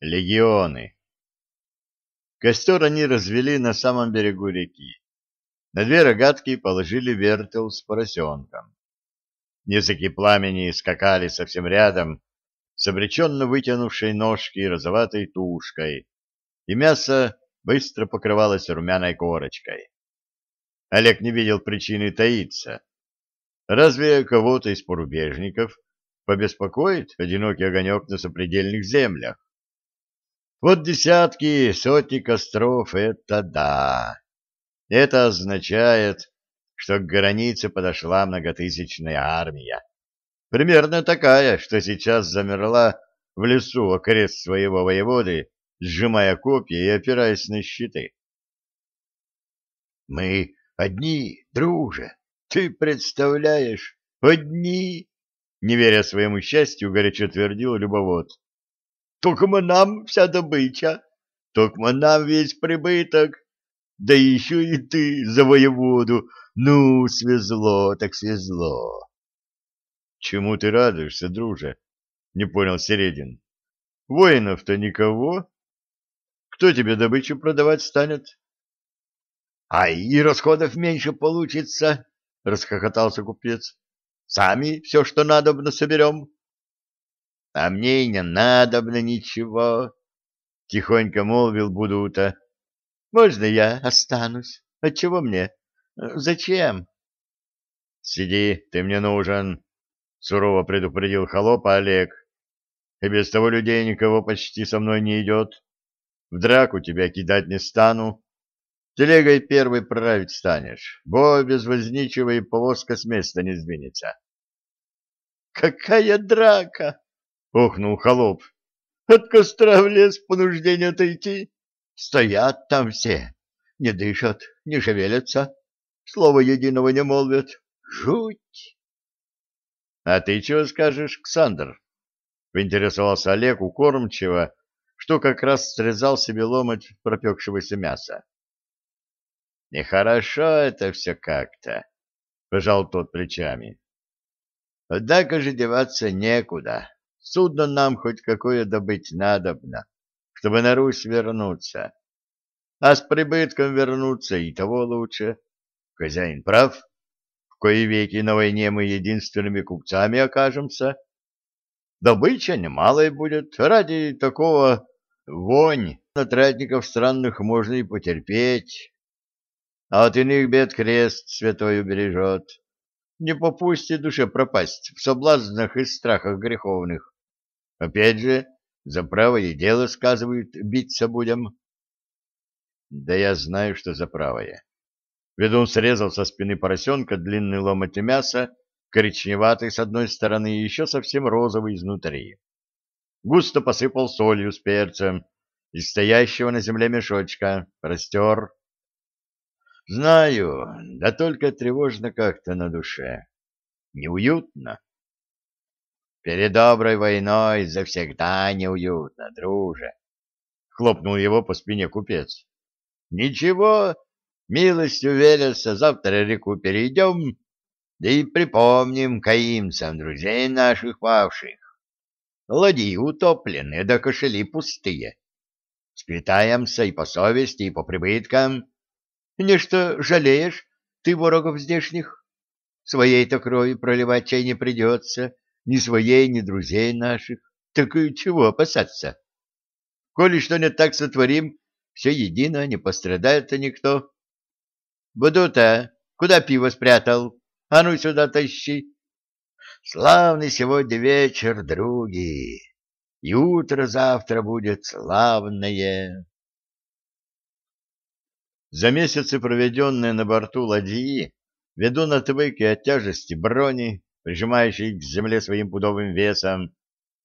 легионы. Костер они развели на самом берегу реки. На две рогатки положили вертел с поросенком. Языки пламени скакали совсем рядом с обреченно вытянувшей ножки розоватой тушкой, и мясо быстро покрывалось румяной корочкой. Олег не видел причины таиться. Разве кого-то из порубежников побеспокоит одинокий огонек на сопредельных землях? Вот десятки, сотни костров — это да. Это означает, что к границе подошла многотысячная армия. Примерно такая, что сейчас замерла в лесу окрест своего воеводы, сжимая копья и опираясь на щиты. «Мы одни, друже, ты представляешь, одни!» Не веря своему счастью, горячо твердил любовод. «Только нам вся добыча, только нам весь прибыток, да еще и ты за воеводу, ну, свезло так свезло!» «Чему ты радуешься, друже?» — не понял Середин. «Воинов-то никого. Кто тебе добычу продавать станет?» А и расходов меньше получится, — расхохотался купец. — Сами все, что надобно, соберем. — А мне и не надобно ничего, — тихонько молвил Будута. — Можно я останусь? Отчего мне? Зачем? — Сиди, ты мне нужен, — сурово предупредил холопа Олег. — И без того людей никого почти со мной не идет. В драку тебя кидать не стану. Телегой первый править станешь, бо без возничего и повозка с места не сдвинется. — Какая драка! — охнул холоп. — От костра в лес по нужде не отойти. Стоят там все, не дышат, не шевелятся, слова единого не молвят. Жуть! — А ты чего скажешь, Ксандр? — поинтересовался Олег у кормчего, что как раз срезал себе ломоть пропекшегося мяса. Нехорошо это все как-то, — пожал тот плечами. Однако же деваться некуда. Судно нам хоть какое добыть надобно, чтобы на Русь вернуться. А с прибытком вернуться и того лучше. Хозяин прав. В кои веки на войне мы единственными купцами окажемся. Добыча немалая будет. Ради такого вонь натратников странных можно и потерпеть а от иных бед крест святой убережет. Не попусти душе пропасть в соблазнах и страхах греховных. Опять же, за правое дело, сказывают, биться будем. Да я знаю, что за правое. Ведун срезал со спины поросенка длинный ломоть мяса, коричневатый с одной стороны и еще совсем розовый изнутри. Густо посыпал солью с перцем из стоящего на земле мешочка, растер, Знаю, да только тревожно как-то на душе. Неуютно. Перед доброй войной завсегда неуютно, друже. Хлопнул его по спине купец. Ничего, милостью велятся, завтра реку перейдем, да и припомним каимцам друзей наших павших. Ладьи утопленные, да кошели пустые. Сплетаемся и по совести, и по прибыткам, Нечто жалеешь ты ворогов здешних? Своей-то крови проливать чай не придется, ни своей, ни друзей наших. Так чего опасаться? Коли что не так сотворим, все едино, не пострадает-то никто. Буду-то, куда пиво спрятал? А ну сюда тащи. Славный сегодня вечер, други, и утро завтра будет славное. За месяцы, проведенные на борту ладьи, ведун отвык и от тяжести брони, прижимающей к земле своим пудовым весом,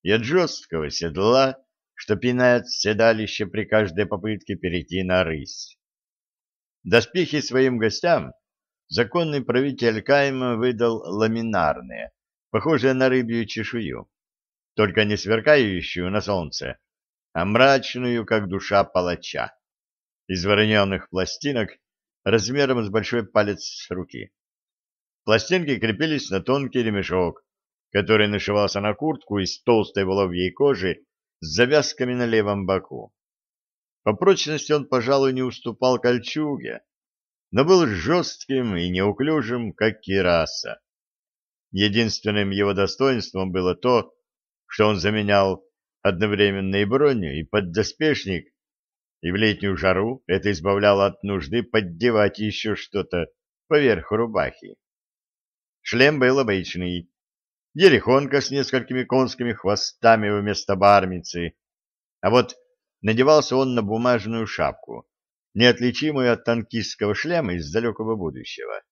и от жесткого седла, что пинает седалище при каждой попытке перейти на рысь. Доспехи своим гостям законный правитель Кайма выдал ламинарные, похожие на рыбью чешую, только не сверкающую на солнце, а мрачную, как душа палача из вороненных пластинок размером с большой палец руки. Пластинки крепились на тонкий ремешок, который нашивался на куртку из толстой воловьей кожи с завязками на левом боку. По прочности он, пожалуй, не уступал кольчуге, но был жестким и неуклюжим, как кираса. Единственным его достоинством было то, что он заменял одновременно и броню, и поддоспешник, и в летнюю жару это избавляло от нужды поддевать еще что-то поверх рубахи. Шлем был обычный, ерехонка с несколькими конскими хвостами вместо бармицы, а вот надевался он на бумажную шапку, неотличимую от танкистского шлема из далекого будущего.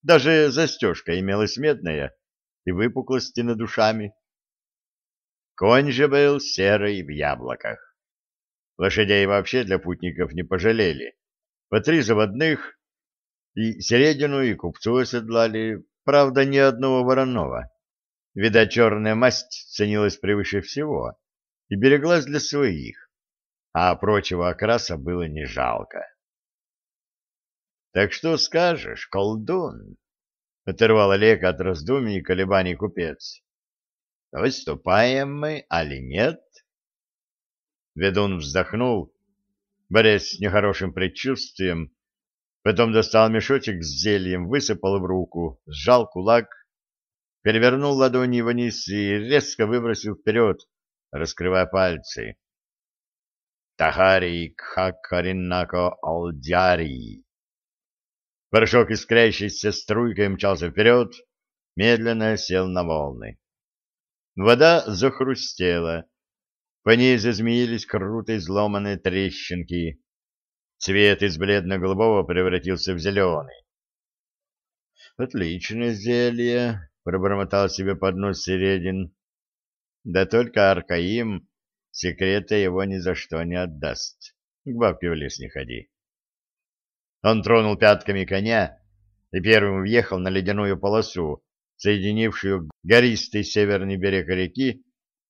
Даже застежка имелась медная и выпуклости над душами. Конь же был серый в яблоках. Лошадей вообще для путников не пожалели. По три заводных, и середину, и купцу оседлали, правда, ни одного вороного. Видать, черная масть ценилась превыше всего и береглась для своих, а прочего окраса было не жалко. — Так что скажешь, колдун? — оторвал Олег от раздумий и колебаний купец. — Выступаем мы, али нет? Ведун вздохнул, борясь с нехорошим предчувствием, потом достал мешочек с зельем, высыпал в руку, сжал кулак перевернул ладони вниз и резко выбросил вперед, раскрывая пальцы. Тахари Кхакаринако Алдяри. Порошок, искрящийся струйкой, мчался вперед, медленно сел на волны. Вода захрустела, по ней зазмеились круто изломанные трещинки. Цвет из бледно-голубого превратился в зеленый. Отличное зелье, пробормотал себе под нос Середин. Да только Аркаим секрета его ни за что не отдаст. К бабке в лес не ходи. Он тронул пятками коня и первым въехал на ледяную полосу, соединившую гористый северный берег реки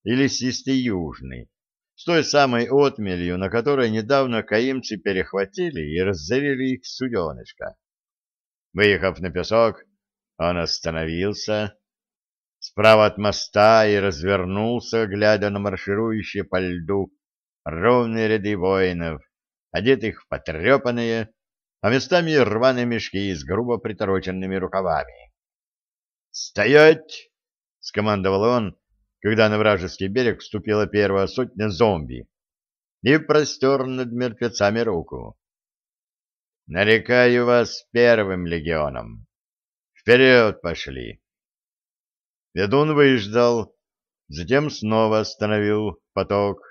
и лесистый южный, с той самой отмелью, на которой недавно каимцы перехватили и разорили их суденышко. Выехав на песок, он остановился справа от моста и развернулся, глядя на марширующие по льду ровные ряды воинов, одетых в потрепанные, а местами рваные мешки с грубо притороченными рукавами. «Стоять!» — скомандовал он, когда на вражеский берег вступила первая сотня зомби, и простер над мертвецами руку. «Нарекаю вас первым легионом. Вперед пошли. Ведун выждал, затем снова остановил поток.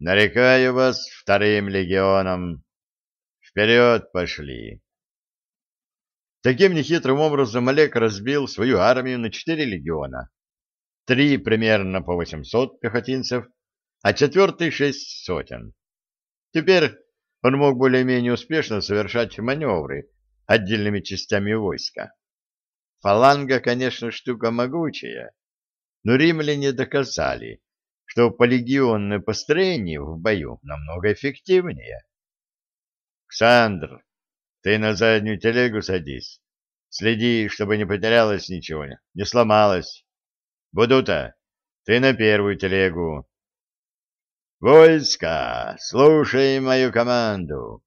Нарекаю вас вторым легионом. Вперед пошли. Таким нехитрым образом Олег разбил свою армию на четыре легиона. Три примерно по восемьсот пехотинцев, а четвертый шесть сотен. Теперь он мог более-менее успешно совершать маневры, отдельными частями войска. Фаланга, конечно, штука могучая, но римляне доказали, что полегионное построение в бою намного эффективнее. «Ксандр, ты на заднюю телегу садись. Следи, чтобы не потерялось ничего, не сломалось. Будута, ты на первую телегу. Войска, слушай мою команду.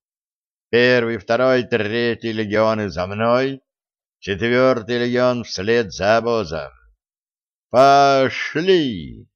Первый, второй, третий легионы за мной, четвертый легион вслед за обозом. Пошли!